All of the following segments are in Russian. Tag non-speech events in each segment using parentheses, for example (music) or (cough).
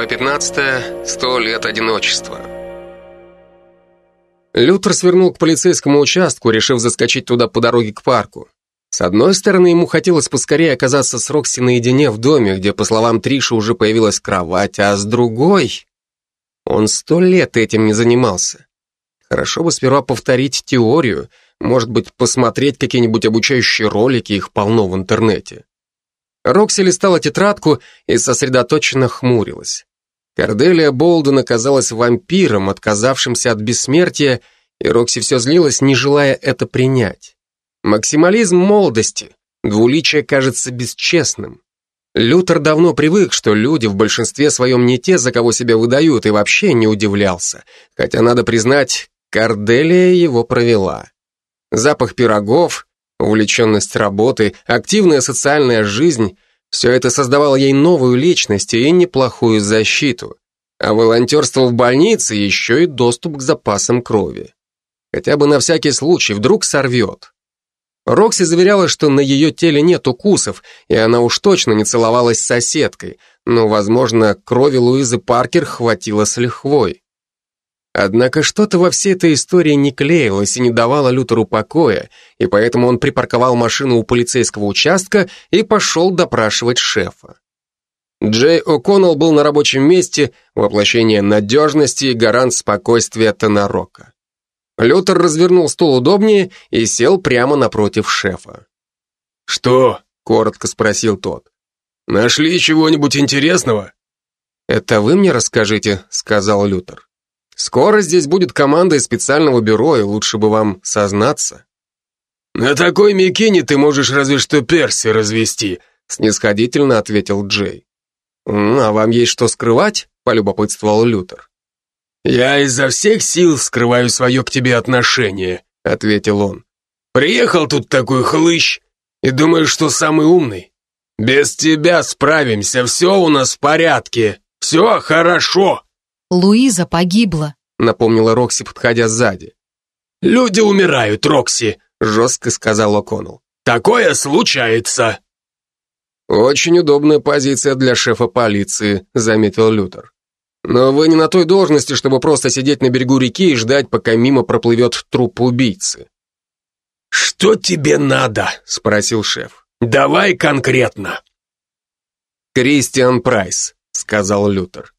Глава 15. Сто лет одиночества. Лютер свернул к полицейскому участку, решив заскочить туда по дороге к парку. С одной стороны, ему хотелось поскорее оказаться с Рокси наедине в доме, где, по словам Триши, уже появилась кровать, а с другой... Он сто лет этим не занимался. Хорошо бы сперва повторить теорию, может быть, посмотреть какие-нибудь обучающие ролики, их полно в интернете. Рокси листала тетрадку и сосредоточенно хмурилась. Корделия Болден оказалась вампиром, отказавшимся от бессмертия, и Рокси все злилась, не желая это принять. Максимализм молодости, двуличие кажется бесчестным. Лютер давно привык, что люди в большинстве своем не те, за кого себя выдают, и вообще не удивлялся. Хотя, надо признать, Корделия его провела. Запах пирогов, увлеченность работой, активная социальная жизнь – все это создавало ей новую личность и неплохую защиту. А волонтерство в больнице еще и доступ к запасам крови. Хотя бы на всякий случай, вдруг сорвет. Рокси заверяла, что на ее теле нет укусов, и она уж точно не целовалась с соседкой, но, возможно, крови Луизы Паркер хватило с лихвой. Однако что-то во всей этой истории не клеилось и не давало Лютеру покоя, и поэтому он припарковал машину у полицейского участка и пошел допрашивать шефа. Джей О'Коннелл был на рабочем месте, воплощение надежности и гарант спокойствия Тонарока. Лютер развернул стул удобнее и сел прямо напротив шефа. «Что?» — коротко спросил тот. «Нашли чего-нибудь интересного?» «Это вы мне расскажите», — сказал Лютер. Скоро здесь будет команда из специального бюро, и лучше бы вам сознаться. На такой мякине ты можешь разве что Перси развести, снисходительно ответил Джей. А вам есть что скрывать? полюбопытствовал Лютер. Я изо всех сил скрываю свое к тебе отношение, ответил он. Приехал тут такой хлыщ и думаешь, что самый умный. Без тебя справимся, все у нас в порядке, все хорошо. Луиза погибла», — напомнила Рокси, подходя сзади. «Люди умирают, Рокси», — жестко сказал О'Коннелл. «Такое случается». «Очень удобная позиция для шефа полиции», — заметил Лютер. «Но вы не на той должности, чтобы просто сидеть на берегу реки и ждать, пока мимо проплывет труп убийцы». «Что тебе надо?» — спросил шеф. «Давай конкретно». «Кристиан Прайс», — сказал Лютер.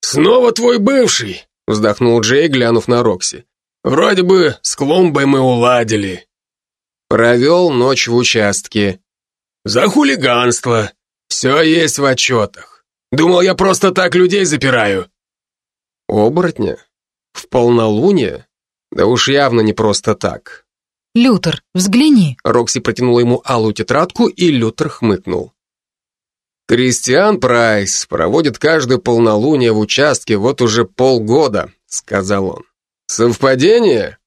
«Снова твой бывший», — вздохнул Джей, глянув на Рокси. «Вроде бы с клумбой мы уладили». Провел ночь в участке. «За хулиганство. Все есть в отчетах. Думал, я просто так людей запираю». «Оборотня? В полнолуние? Да уж явно не просто так». «Лютер, взгляни». Рокси протянула ему алую тетрадку, и Лютер хмыкнул. «Кристиан Прайс проводит каждое полнолуние в участке вот уже полгода», — сказал он. «Совпадение?»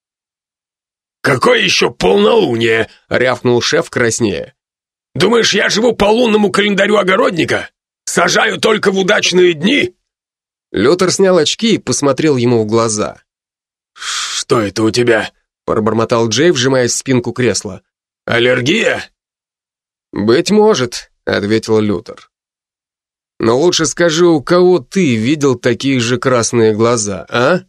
«Какое еще полнолуние?» — рявкнул шеф краснее. «Думаешь, я живу по лунному календарю огородника? Сажаю только в удачные дни?» Лютер снял очки и посмотрел ему в глаза. «Что это у тебя?» — пробормотал Джей, вжимаясь в спинку кресла. «Аллергия?» «Быть может», — ответил Лютер. Но лучше скажи, у кого ты видел такие же красные глаза, а?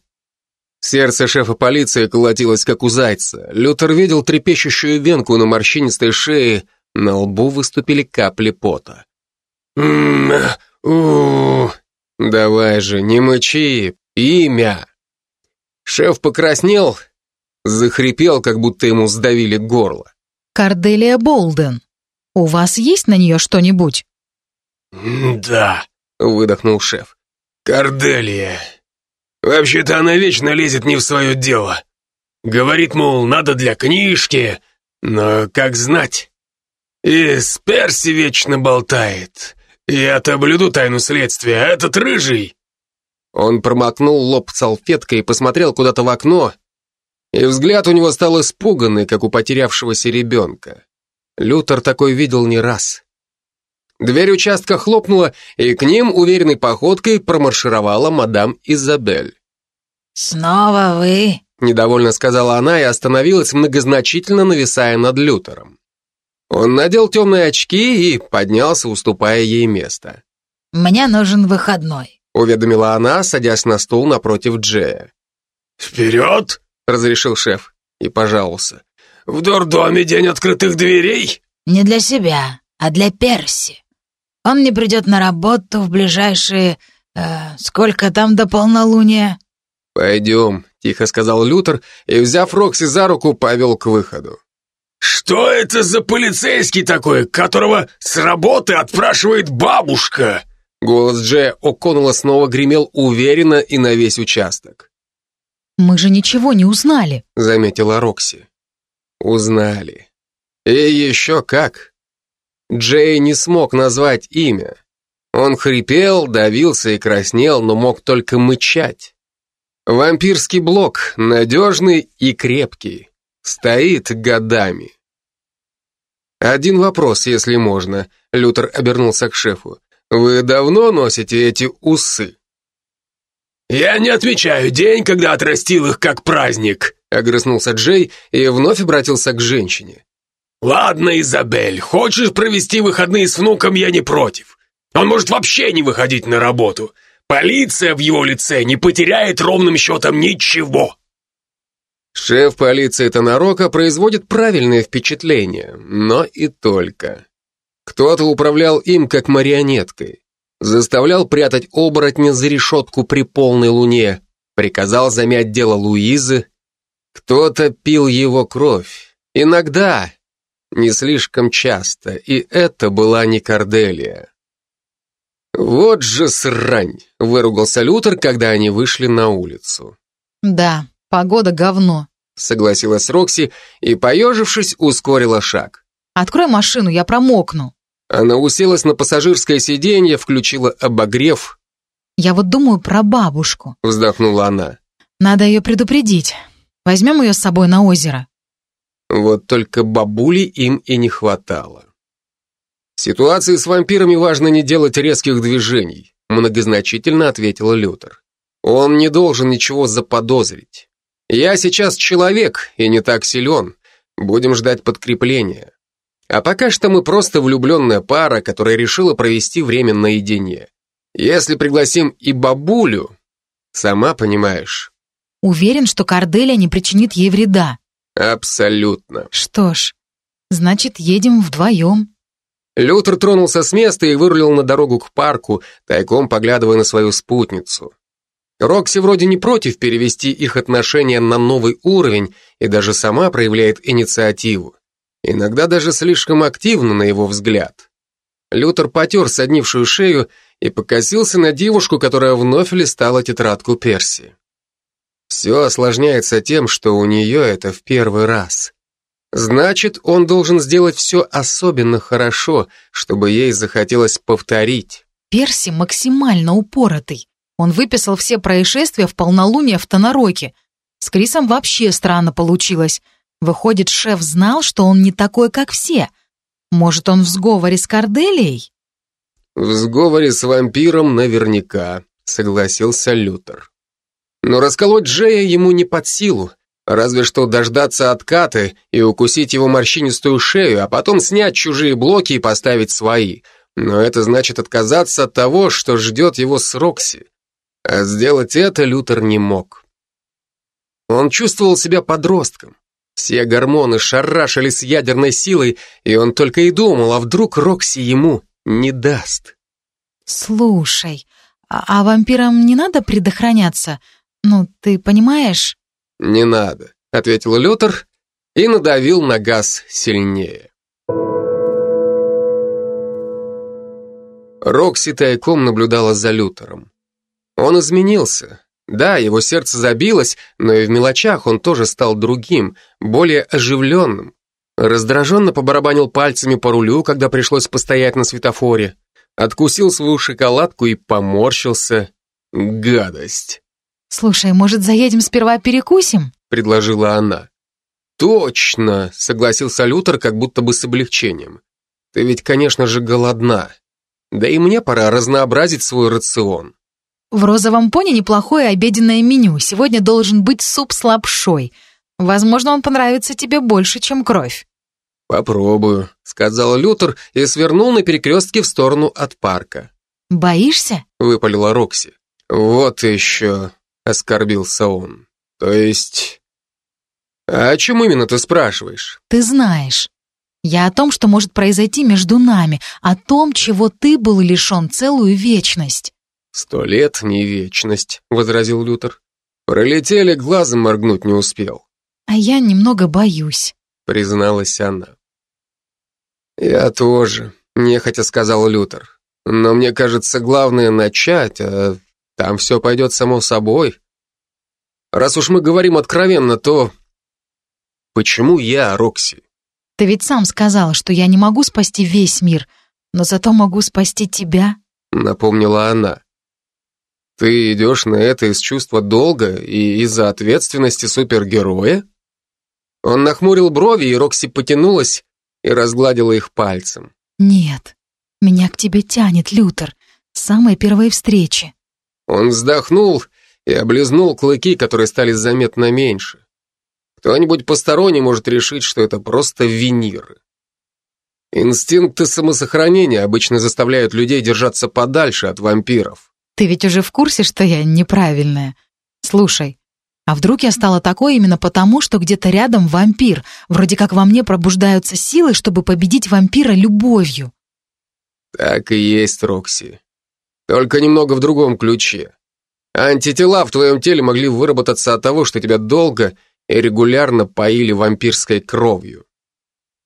Сердце шефа полиции колотилось, как у зайца. Лютер видел трепещущую венку на морщинистой шее, на лбу выступили капли пота. м у Давай же, не мычи, имя!» Шеф покраснел, захрипел, как будто ему сдавили горло. «Карделия Болден, у вас есть на нее что-нибудь?» «Да», — выдохнул шеф. «Корделия. Вообще-то она вечно лезет не в свое дело. Говорит, мол, надо для книжки, но как знать. И с Перси вечно болтает. Я-то блюду тайну следствия, а этот рыжий...» Он промокнул лоб салфеткой и посмотрел куда-то в окно, и взгляд у него стал испуганный, как у потерявшегося ребенка. Лютер такой видел не раз. Дверь участка хлопнула, и к ним уверенной походкой промаршировала мадам Изабель. «Снова вы?» – недовольно сказала она и остановилась, многозначительно нависая над Лютером. Он надел темные очки и поднялся, уступая ей место. «Мне нужен выходной. уведомила она, садясь на стул напротив Джея. «Вперед!» — разрешил шеф и пожаловался. «В дурдоме день открытых дверей?» Не для себя, а для Перси. Он не придет на работу в ближайшие... Э, сколько там до полнолуния?» «Пойдем», — тихо сказал Лютер и, взяв Рокси за руку, повел к выходу. «Что это за полицейский такой, которого с работы отпрашивает бабушка?» Голос Джея О'Коннелла снова гремел уверенно и на весь участок. «Мы же ничего не узнали», — заметила Рокси. «Узнали. И еще как. Джей не смог назвать имя. Он хрипел, давился и краснел, но мог только мычать. Вампирский блок, надежный и крепкий, стоит годами. Один вопрос, если можно. Лютер обернулся к шефу. Вы давно носите эти усы? Я не отмечаю день, когда отрастил их как праздник, огрызнулся Джей и вновь обратился к женщине. «Ладно, Изабель, хочешь провести выходные с внуком, я не против. Он может вообще не выходить на работу. Полиция в его лице не потеряет ровным счетом ничего». Шеф полиции Тонарока производит правильное впечатление, но и только. Кто-то управлял им как марионеткой, заставлял прятать оборотня за решетку при полной луне, приказал замять дело Луизы. Кто-то пил его кровь. Иногда, не слишком часто, и это была не Корделия. «Вот же срань!» — выругался Лютер, когда они вышли на улицу. «Да, погода говно», — согласилась Рокси и, поежившись, ускорила шаг. «Открой машину, я промокну». Она уселась на пассажирское сиденье, включила обогрев. «Я вот думаю про бабушку», — вздохнула она. «Надо ее предупредить. Возьмем ее с собой на озеро». Вот только бабули им и не хватало. В ситуации с вампирами важно не делать резких движений, многозначительно ответил Лютер. Он не должен ничего заподозрить. Я сейчас человек и не так силен. Будем ждать подкрепления. А пока что мы просто влюбленная пара, которая решила провести время наедине. Если пригласим и бабулю, сама понимаешь. Уверен, что Корделия не причинит ей вреда. Абсолютно. Что ж, значит, едем вдвоем. Лютер тронулся с места и вырулил на дорогу к парку, тайком поглядывая на свою спутницу. Рокси вроде не против перевести их отношения на новый уровень и даже сама проявляет инициативу. Иногда даже слишком активно, на его взгляд. Лютер потер соднившую шею и покосился на девушку, которая вновь листала тетрадку Перси. Все осложняется тем, что у нее это в первый раз. Значит, он должен сделать все особенно хорошо, чтобы ей захотелось повторить. Перси максимально упоротый. Он выписал все происшествия в полнолуние в Тонороке. С Крисом вообще странно получилось. Выходит, шеф знал, что он не такой, как все. Может, он в сговоре с Корделией? В сговоре с вампиром наверняка, согласился Лютер. Но расколоть Джея ему не под силу, разве что дождаться откаты и укусить его морщинистую шею, а потом снять чужие блоки и поставить свои. Но это значит отказаться от того, что ждет его с Рокси. А сделать это Лютер не мог. Он чувствовал себя подростком. Все гормоны шарашили с ядерной силой, и он только и думал, а вдруг Рокси ему не даст. «Слушай, а, а вампирам не надо предохраняться? «Ну, ты понимаешь?» «Не надо», — ответил Лютер и надавил на газ сильнее. Рокси тайком наблюдала за Лютером. Он изменился. Да, его сердце забилось, но и в мелочах он тоже стал другим, более оживленным. Раздраженно побарабанил пальцами по рулю, когда пришлось постоять на светофоре. Откусил свою шоколадку и поморщился. Гадость. «Слушай, может, заедем сперва перекусим?» — предложила она. «Точно!» — согласился Лютер как будто бы с облегчением. «Ты ведь, конечно же, голодна. Да и мне пора разнообразить свой рацион». «В розовом пони неплохое обеденное меню. Сегодня должен быть суп с лапшой. Возможно, он понравится тебе больше, чем кровь». «Попробую», — сказал Лютер и свернул на перекрестке в сторону от парка. «Боишься?» — выпалила Рокси. Вот еще, оскорбился он. То есть... А о чем именно ты спрашиваешь? Ты знаешь. Я о том, что может произойти между нами, о том, чего ты был лишен целую вечность. Сто лет не вечность, возразил Лютер. Пролетели, глазом моргнуть не успел. А я немного боюсь, призналась она. Я тоже, нехотя сказал Лютер. Но мне кажется, главное начать, а там все пойдет само собой. Раз уж мы говорим откровенно, то почему я, Рокси? Ты ведь сам сказал, что я не могу спасти весь мир, но зато могу спасти тебя, напомнила она. Ты идешь на это из чувства долга и из-за ответственности супергероя? Он нахмурил брови, и Рокси потянулась и разгладила их пальцем. Нет, меня к тебе тянет, Лютер, с самой первой встречи. Он вздохнул и облизнул клыки, которые стали заметно меньше. Кто-нибудь посторонний может решить, что это просто виниры. Инстинкты самосохранения обычно заставляют людей держаться подальше от вампиров. Ты ведь уже в курсе, что я неправильная? Слушай, а вдруг я стала такой именно потому, что где-то рядом вампир, вроде как во мне пробуждаются силы, чтобы победить вампира любовью? Так и есть, Рокси. Только немного в другом ключе. Антитела в твоем теле могли выработаться от того, что тебя долго и регулярно поили вампирской кровью.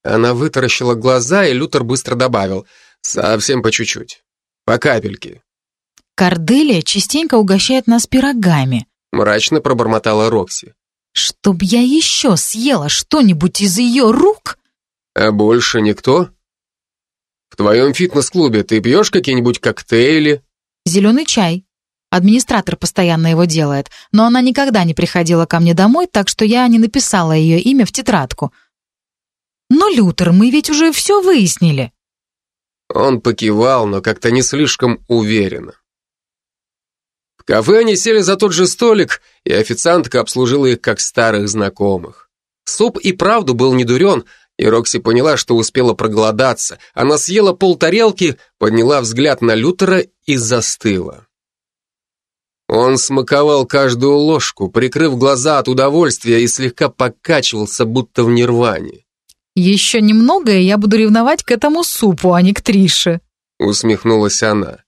Она вытаращила глаза, и Лютер быстро добавил, совсем по чуть-чуть, по капельке. Корделия частенько угощает нас пирогами. Мрачно пробормотала Рокси. Чтоб я еще съела что-нибудь из ее рук? А больше никто? В твоем фитнес-клубе ты пьешь какие-нибудь коктейли? Зеленый чай. Администратор постоянно его делает, но она никогда не приходила ко мне домой, так что я не написала ее имя в тетрадку. Но, Лютер, мы ведь уже все выяснили. Он покивал, но как-то не слишком уверенно. В кафе они сели за тот же столик, и официантка обслужила их как старых знакомых. Суп и правду был не дурен, и Рокси поняла, что успела проголодаться. Она съела полтарелки, подняла взгляд на Лютера и застыла. Он смаковал каждую ложку, прикрыв глаза от удовольствия и слегка покачивался, будто в нирване. «Еще немного, и я буду ревновать к этому супу, а не к Трише», усмехнулась она.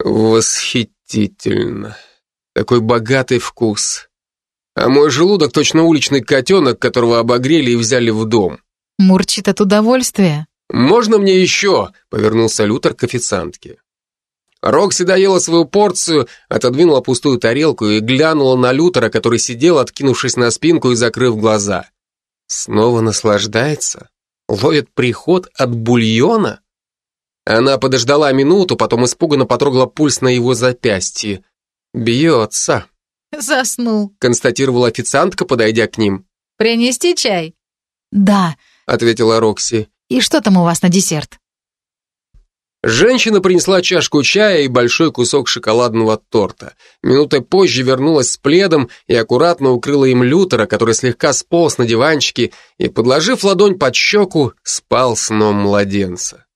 «Восхитительно. Такой богатый вкус. А мой желудок точно уличный котенок, которого обогрели и взяли в дом. Мурчит от удовольствия. «Можно мне еще?» — повернулся Лютер к официантке. Рокси доела свою порцию, отодвинула пустую тарелку и глянула на Лютера, который сидел, откинувшись на спинку и закрыв глаза. Снова наслаждается? Ловит приход от бульона? Она подождала минуту, потом испуганно потрогала пульс на его запястье. Бьется. (laughs) «Заснул», — констатировала официантка, подойдя к ним. «Принести чай?» «Да», — ответила Рокси. «И что там у вас на десерт?» Женщина принесла чашку чая и большой кусок шоколадного торта. Минутой позже вернулась с пледом и аккуратно укрыла им Лютера, который слегка сполз на диванчике и, подложив ладонь под щеку, спал сном младенца.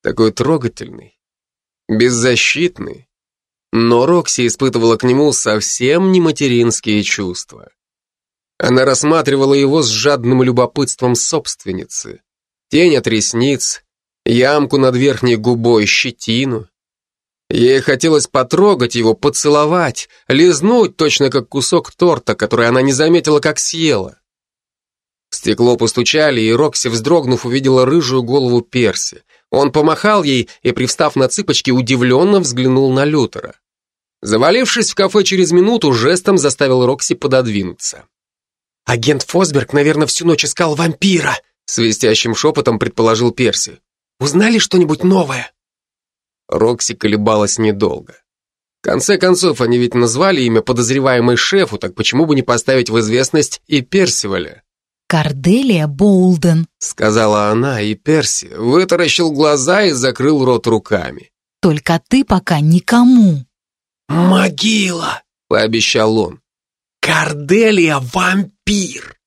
Такой трогательный, беззащитный, но Рокси испытывала к нему совсем не материнские чувства. Она рассматривала его с жадным любопытством собственницы. Тень от ресниц, ямку над верхней губой, щетину. Ей хотелось потрогать его, поцеловать, лизнуть точно как кусок торта, который она не заметила, как съела. В стекло постучали, и Рокси, вздрогнув, увидела рыжую голову Перси. Он помахал ей и, привстав на цыпочки, удивленно взглянул на Лютера. Завалившись в кафе через минуту, жестом заставил Рокси пододвинуться. «Агент Фосберг, наверное, всю ночь искал вампира», свистящим шепотом предположил Перси. «Узнали что-нибудь новое?» Рокси колебалась недолго. В конце концов, они ведь назвали имя подозреваемой шефу, так почему бы не поставить в известность и Персиваля? «Корделия Боулден», — сказала она, и Перси вытаращил глаза и закрыл рот руками. «Только ты пока никому». «Могила!» — пообещал он. «Корделия — вампир!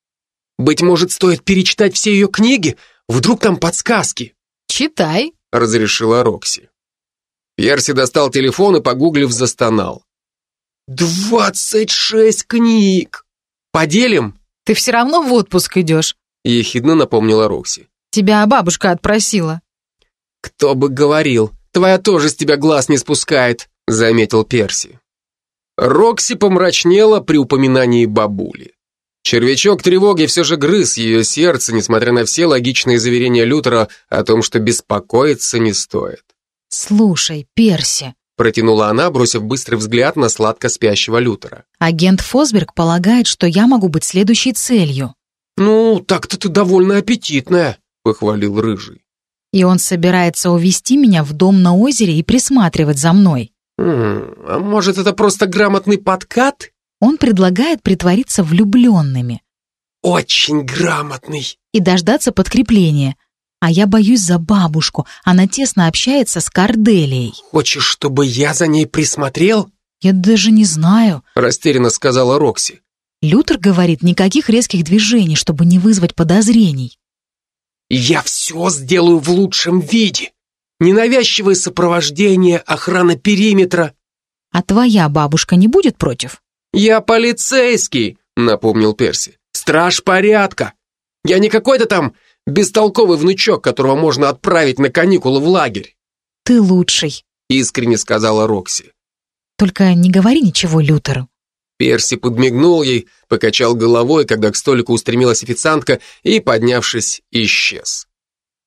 Быть может, стоит перечитать все ее книги? Вдруг там подсказки?» «Читай», — разрешила Рокси. Перси достал телефон и, погуглив, застонал. «Двадцать шесть книг! Поделим?» Ты все равно в отпуск идешь. Ехидно напомнила Рокси. Тебя бабушка отпросила. «Кто бы говорил, твоя тоже с тебя глаз не спускает», заметил Перси. Рокси помрачнела при упоминании бабули. Червячок тревоги все же грыз ее сердце, несмотря на все логичные заверения Лютера о том, что беспокоиться не стоит. «Слушай, Перси», — протянула она, бросив быстрый взгляд на сладко спящего Лютера. «агент Фосберг полагает, что я могу быть следующей целью». «Ну, так-то ты довольно аппетитная», — похвалил Рыжий. «И он собирается увести меня в дом на озере и присматривать за мной». «М а может, это просто грамотный подкат?» Он предлагает притвориться влюбленными «Очень грамотный», и дождаться подкрепления. А я боюсь за бабушку, она тесно общается с Корделией. «Хочешь, чтобы я за ней присмотрел?» Я даже не знаю. Растерянно сказала Рокси. Лютер говорит, никаких резких движений, чтобы не вызвать подозрений. «Я все сделаю в лучшем виде. Ненавязчивое сопровождение, охрана периметра». А твоя бабушка не будет против? «Я полицейский», — напомнил Перси. «Страж порядка. Я не какой-то там бестолковый внучок, которого можно отправить на каникулы в лагерь», Ты лучший. — искренне сказала Рокси. Только не говори ничего Лютеру. Перси подмигнул ей, покачал головой, когда к столику устремилась официантка и, поднявшись, исчез.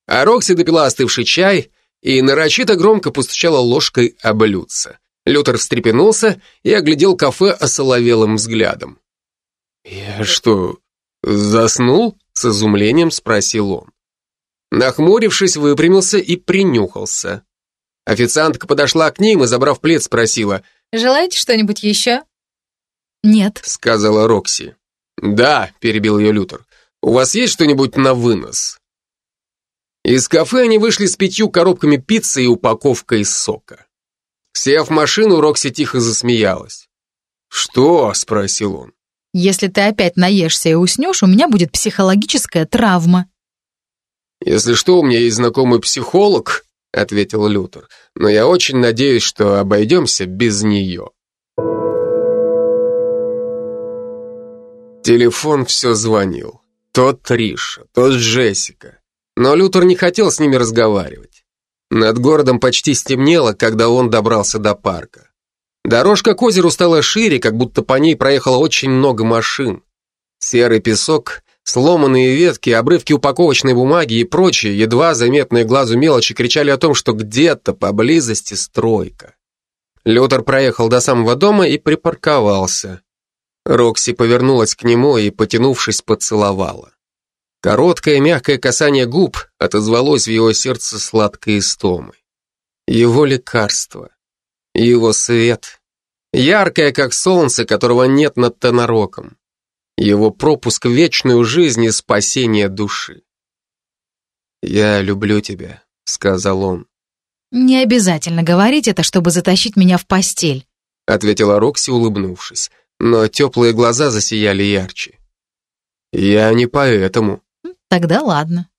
А Рокси допила остывший чай и нарочито громко постучала ложкой об блюдце. Лютер встрепенулся и оглядел кафе осоловелым взглядом. «Я что, заснул?» — с изумлением спросил он. Нахмурившись, выпрямился и принюхался. Официантка подошла к ним и, забрав плед, спросила, Желаете что-нибудь еще? Нет. сказала Рокси. «Да», — перебил ее Лютер, — «у вас есть что-нибудь на вынос?» Из кафе они вышли с пятью коробками пиццы и упаковкой сока. Сев в машину, Рокси тихо засмеялась. «Что?» — спросил он. Если ты опять наешься и уснешь, у меня будет психологическая травма. «Если что, у меня есть знакомый психолог», — ответил Лютер, «но я очень надеюсь, что обойдемся без нее». Телефон все звонил. Тот Триша, тот Джессика. Но Лютер не хотел с ними разговаривать. Над городом почти стемнело, когда он добрался до парка. Дорожка к озеру стала шире, как будто по ней проехало очень много машин. Серый песок, сломанные ветки, обрывки упаковочной бумаги и прочие, едва заметные глазу мелочи, кричали о том, что где-то поблизости стройка. Лютер проехал до самого дома и припарковался. Рокси повернулась к нему и, потянувшись, поцеловала. Короткое мягкое касание губ отозвалось в его сердце сладкой истомой. Его лекарство, его свет, яркое, как солнце, которого нет над Тонароком, его пропуск в вечную жизнь и спасение души. «Я люблю тебя», — сказал он, Не обязательно говорить это, чтобы затащить меня в постель. ответила Рокси, улыбнувшись, но теплые глаза засияли ярче. «Я не поэтому», Тогда ладно.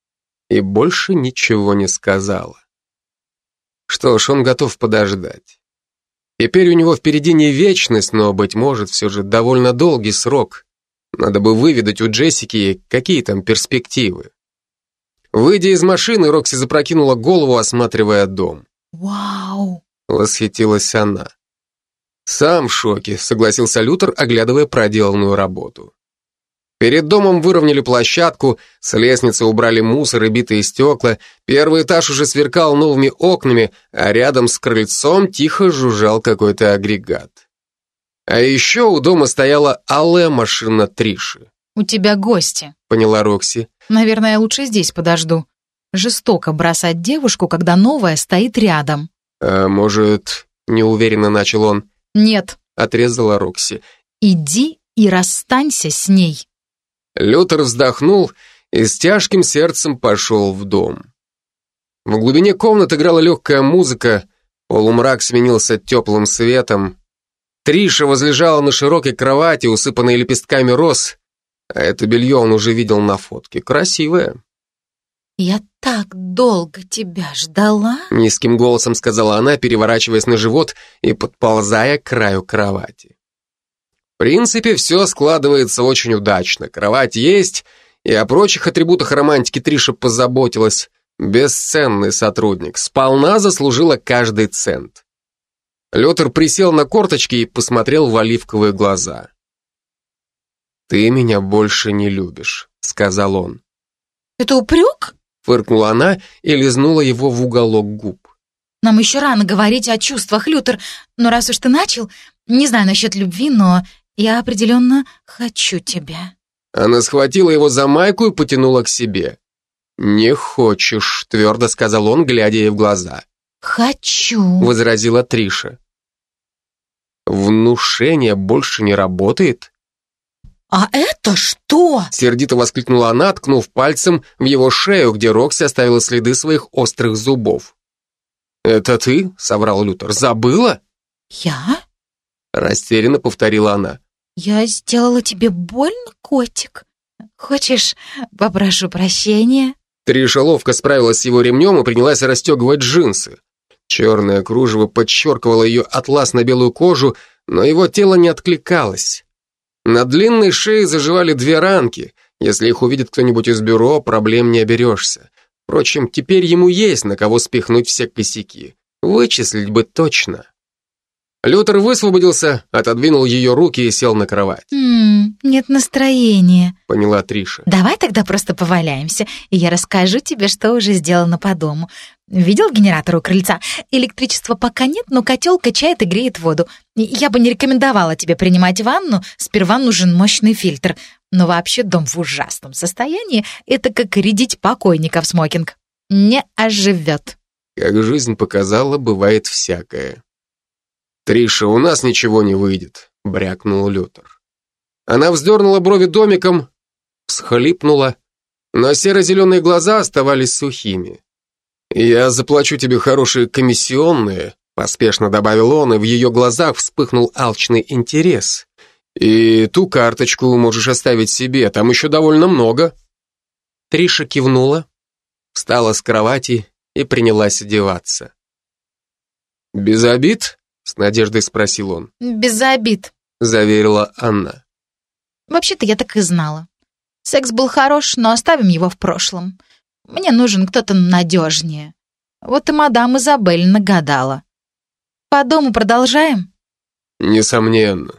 и больше ничего не сказала. Что ж, он готов подождать. Теперь у него впереди не вечность, но, быть может, все же довольно долгий срок. Надо бы выведать у Джессики, какие там перспективы. Выйдя из машины, Рокси запрокинула голову, осматривая дом. Вау. Восхитилась она. Сам в шоке, согласился Лютер, оглядывая проделанную работу. Перед домом выровняли площадку, с лестницы убрали мусор и битые стекла, первый этаж уже сверкал новыми окнами, а рядом с крыльцом тихо жужжал какой-то агрегат. А еще у дома стояла алая машина Триши, У тебя гости. поняла Рокси. Наверное, я лучше здесь подожду. Жестоко бросать девушку, когда новая стоит рядом. «А может...» — неуверенно начал он, Нет, отрезала Рокси. иди и расстанься с ней. Лютер вздохнул и с тяжким сердцем пошел в дом. В глубине комнаты играла легкая музыка, полумрак сменился теплым светом. Триша возлежала на широкой кровати, усыпанной лепестками роз, а это белье он уже видел на фотке. Красивое. Я так долго тебя ждала. Низким голосом сказала она, переворачиваясь на живот и подползая к краю кровати. В принципе, все складывается очень удачно. Кровать есть, и о прочих атрибутах романтики Триша позаботилась. Бесценный сотрудник, сполна заслужила каждый цент. Лютер присел на корточки и посмотрел в оливковые глаза. «Ты меня больше не любишь», — сказал он. «Это упрек?» — фыркнула она и лизнула его в уголок губ. «Нам еще рано говорить о чувствах, Лютер, но раз уж ты начал, не знаю насчет любви, но я определенно хочу тебя». Она схватила его за майку и потянула к себе. «Не хочешь», — твердо сказал он, глядя ей в глаза. «Хочу», — возразила Триша. «Внушение больше не работает?» «А это что?» — сердито воскликнула она, ткнув пальцем в его шею, где Рокси оставила следы своих острых зубов. «Это ты?» — соврал Лютер. «Забыла?» «Я?» — растерянно повторила она. «Я сделала тебе больно, котик? Хочешь, попрошу прощения?» Триша ловко справилась с его ремнем и принялась расстегивать джинсы. Черное кружево подчеркивало ее атласно-белую кожу, но его тело не откликалось. На длинной шее заживали две ранки. Если их увидит кто-нибудь из бюро, проблем не оберешься. Впрочем, теперь ему есть на кого спихнуть все косяки. Вычислить бы точно. Лютер высвободился, отодвинул ее руки и сел на кровать. «М нет настроения», — поняла Триша. «Давай тогда просто поваляемся, и я расскажу тебе, что уже сделано по дому. Видел генератор у крыльца? Электричества пока нет, но котел качает и греет воду. Я бы не рекомендовала тебе принимать ванну, сперва нужен мощный фильтр. Но вообще дом в ужасном состоянии, это как рядить покойника в смокинг. Не оживет». Как жизнь показала, бывает всякое. «Триша, у нас ничего не выйдет», — брякнул Лютер. Она вздернула брови домиком, всхлипнула, но серо-зеленые глаза оставались сухими. «Я заплачу тебе хорошие комиссионные», — поспешно добавил он, и в ее глазах вспыхнул алчный интерес. «И ту карточку можешь оставить себе, там еще довольно много». Триша кивнула, встала с кровати и принялась одеваться. «Без обид?» С надеждой спросил он. «Без обид», — заверила Анна. «Вообще-то я так и знала. Секс был хорош, но оставим его в прошлом. Мне нужен кто-то надежнее. Вот и мадам Изабель нагадала. По дому продолжаем?» «Несомненно.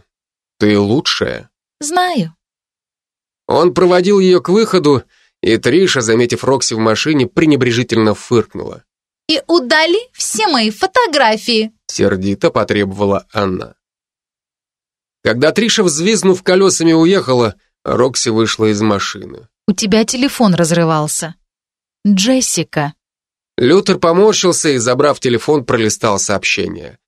Ты лучшая». «Знаю». Он проводил ее к выходу, и Триша, заметив Рокси в машине, пренебрежительно фыркнула. «И удали все мои фотографии», сердито потребовала Анна. Когда Триша, взвизгнув колесами, уехала, Рокси вышла из машины. «У тебя телефон разрывался. Джессика». Лютер поморщился и, забрав телефон, пролистал сообщение.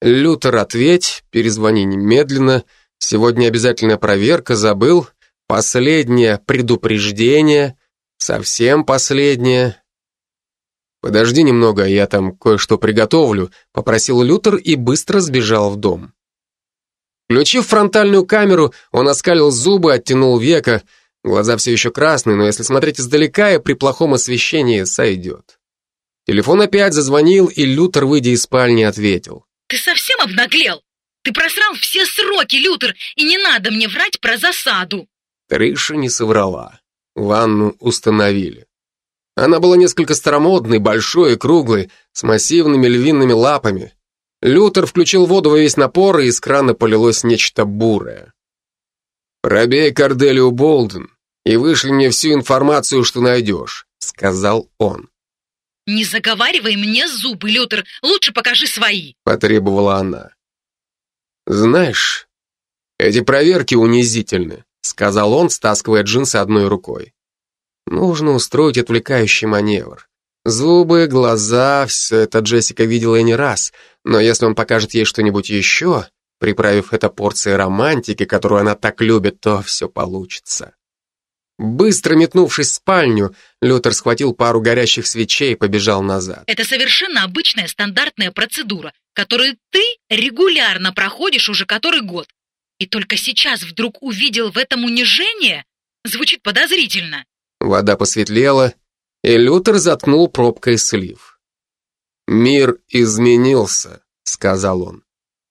«Лютер, ответь, перезвони немедленно. Сегодня обязательная проверка, забыл. Последнее предупреждение. Совсем последнее. «Подожди немного, я там кое-что приготовлю», — попросил Лютер и быстро сбежал в дом. Включив фронтальную камеру, он оскалил зубы, оттянул века. Глаза все еще красные, но если смотреть издалека и при плохом освещении, сойдет. Телефон опять зазвонил, и Лютер, выйдя из спальни, ответил. «Ты совсем обнаглел? Ты просрал все сроки, Лютер, и не надо мне врать про засаду!» Триша не соврала. Ванну установили. Она была несколько старомодной, большой и круглой, с массивными львиными лапами. Лютер включил воду во весь напор, и из крана полилось нечто бурое. «Пробей Корделию Болден и вышли мне всю информацию, что найдешь», — сказал он. «Не заговаривай мне зубы, Лютер, лучше покажи свои», — потребовала она. «Знаешь, эти проверки унизительны», — сказал он, стаскивая джинсы одной рукой. Нужно устроить отвлекающий маневр. Зубы, глаза, все это Джессика видела и не раз, но если он покажет ей что-нибудь еще, приправив это порцией романтики, которую она так любит, то все получится. Быстро метнувшись в спальню, Лютер схватил пару горящих свечей и побежал назад. Это совершенно обычная стандартная процедура, которую ты регулярно проходишь уже который год. И только сейчас вдруг увидел в этом унижение? Звучит подозрительно. Вода посветлела, и Лютер заткнул пробкой слив. «Мир изменился», — сказал он.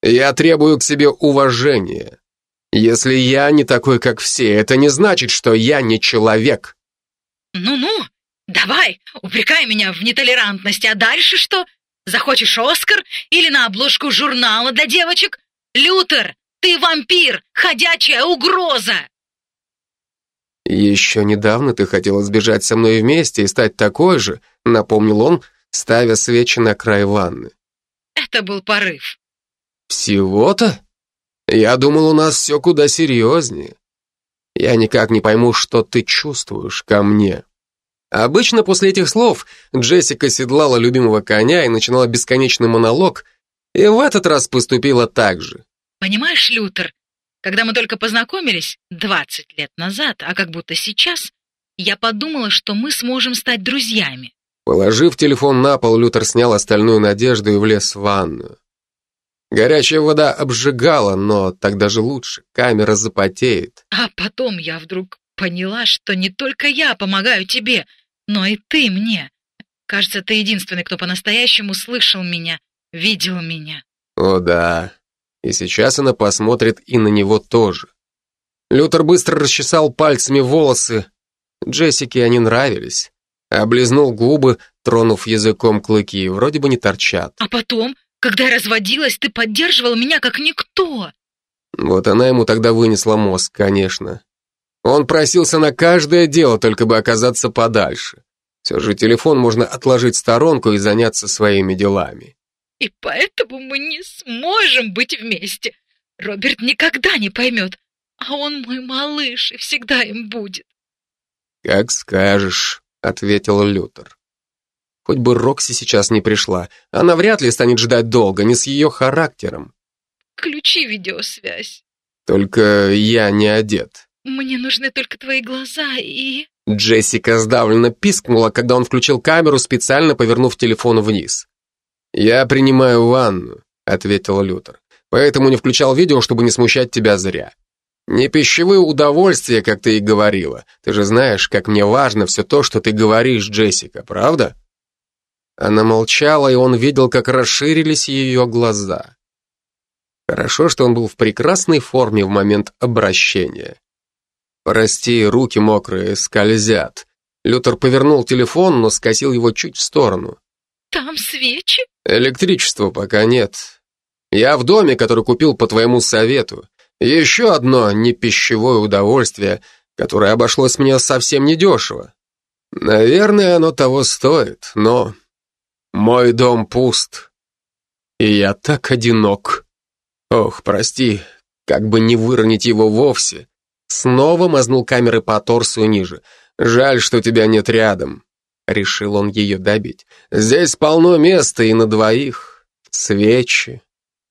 «Я требую к себе уважения. Если я не такой, как все, это не значит, что я не человек». «Ну-ну, давай, упрекай меня в нетолерантности, а дальше что? Захочешь Оскар или на обложку журнала для девочек? Лютер, ты вампир, ходячая угроза!» «Еще недавно ты хотела сбежать со мной вместе и стать такой же», напомнил он, ставя свечи на край ванны. Это был порыв. «Всего-то? Я думал, у нас все куда серьезнее. Я никак не пойму, что ты чувствуешь ко мне». Обычно после этих слов Джессика седлала любимого коня и начинала бесконечный монолог, и в этот раз поступила так же. «Понимаешь, Лютер, когда мы только познакомились 20 лет назад, а как будто сейчас, я подумала, что мы сможем стать друзьями». Положив телефон на пол, Лютер снял остальную надежду и влез в ванную. Горячая вода обжигала, но так даже лучше, камера запотеет. А потом я вдруг Поняла, что не только я помогаю тебе, но и ты мне. Кажется, ты единственный, кто по-настоящему слышал меня, видел меня. О да. И сейчас она посмотрит и на него тоже. Лютер быстро расчесал пальцами волосы. Джессике они нравились. Облизнул губы, тронув языком клыки, вроде бы не торчат. А потом, когда я разводилась, ты поддерживал меня как никто. Вот она ему тогда вынесла мозг, конечно. Он просился на каждое дело, только бы оказаться подальше. Все же телефон можно отложить в сторонку и заняться своими делами. И поэтому мы не сможем быть вместе. Роберт никогда не поймет, а он мой малыш и всегда им будет. Как скажешь, ответил Лютер. Хоть бы Рокси сейчас не пришла, она вряд ли станет ждать долго, не с ее характером. Ключи видеосвязь. Только я не одет. Мне нужны только твои глаза и...» Джессика сдавленно пискнула, когда он включил камеру, специально повернув телефон вниз. «Я принимаю ванну», — ответил Лютер. «Поэтому не включал видео, чтобы не смущать тебя зря. Не пищевые удовольствия, как ты и говорила. Ты же знаешь, как мне важно все то, что ты говоришь, Джессика, правда?» Она молчала, и он видел, как расширились ее глаза. Хорошо, что он был в прекрасной форме в момент обращения. «Прости, руки мокрые, скользят». Лютер повернул телефон, но скосил его чуть в сторону. «Там свечи?» «Электричества пока нет. Я в доме, который купил по твоему совету. Еще одно непищевое удовольствие, которое обошлось мне совсем недешево. Наверное, оно того стоит, но мой дом пуст, и я так одинок. Ох, прости, как бы не выронить его вовсе. Снова мазнул камеры по торсу ниже. «Жаль, что тебя нет рядом», — решил он ее добить. «Здесь полно места и на двоих. Свечи,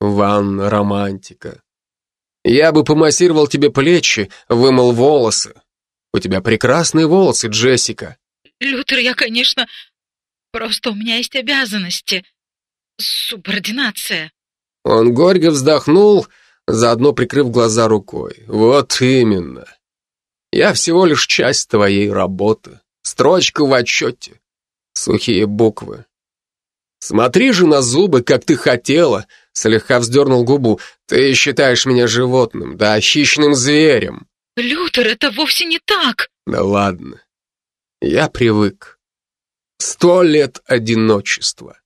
ванна, романтика. Я бы помассировал тебе плечи, вымыл волосы. У тебя прекрасные волосы, Джессика». «Лютер, я, конечно... Просто у меня есть обязанности. Субординация». Он горько вздохнул, — заодно прикрыв глаза рукой. «Вот именно. Я всего лишь часть твоей работы. Строчка в отчете. Сухие буквы. Смотри же на зубы, как ты хотела!» Слегка вздернул губу. «Ты считаешь меня животным, да, хищным зверем!» «Лютер, это вовсе не так!» «Да ладно. Я привык. Сто лет одиночества.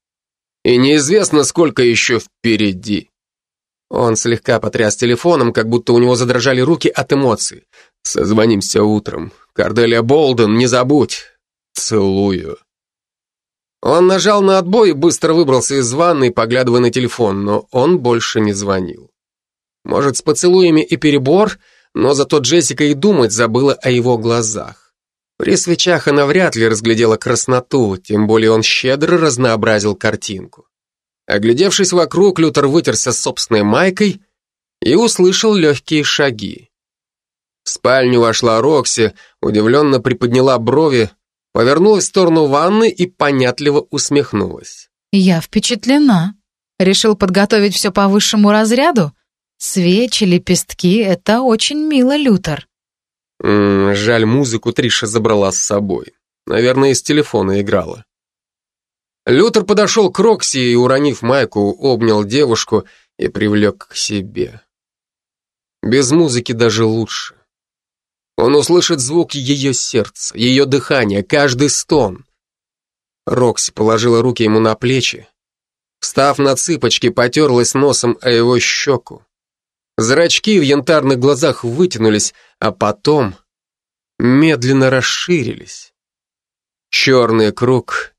И неизвестно, сколько еще впереди. Он слегка потряс телефоном, как будто у него задрожали руки от эмоций. «Созвонимся утром. Карделия Болден, не забудь. Целую». Он нажал на отбой и быстро выбрался из ванной, поглядывая на телефон, но он больше не звонил. Может, с поцелуями и перебор, но зато Джессика и думать забыла о его глазах. При свечах она вряд ли разглядела красноту, тем более он щедро разнообразил картинку. Оглядевшись вокруг, Лютер вытерся собственной майкой и услышал легкие шаги. В спальню вошла Рокси, удивленно приподняла брови, повернулась в сторону ванны и понятливо усмехнулась. «Я впечатлена. Решил подготовить все по высшему разряду? Свечи, лепестки — это очень мило, Лютер». М -м, жаль, музыку Триша забрала с собой. Наверное, из телефона играла. Лютер подошел к Рокси и, уронив майку, обнял девушку и привлек к себе. Без музыки даже лучше. Он услышит звук ее сердца, ее дыхания, каждый стон. Рокси положила руки ему на плечи. Встав на цыпочки, потерлась носом о его щеку. Зрачки в янтарных глазах вытянулись, а потом медленно расширились. Черный круг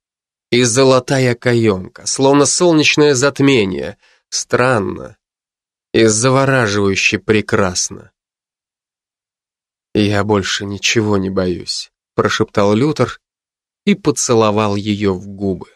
и золотая каемка, словно солнечное затмение, странно и завораживающе прекрасно. «Я больше ничего не боюсь», — прошептал Лютер и поцеловал ее в губы.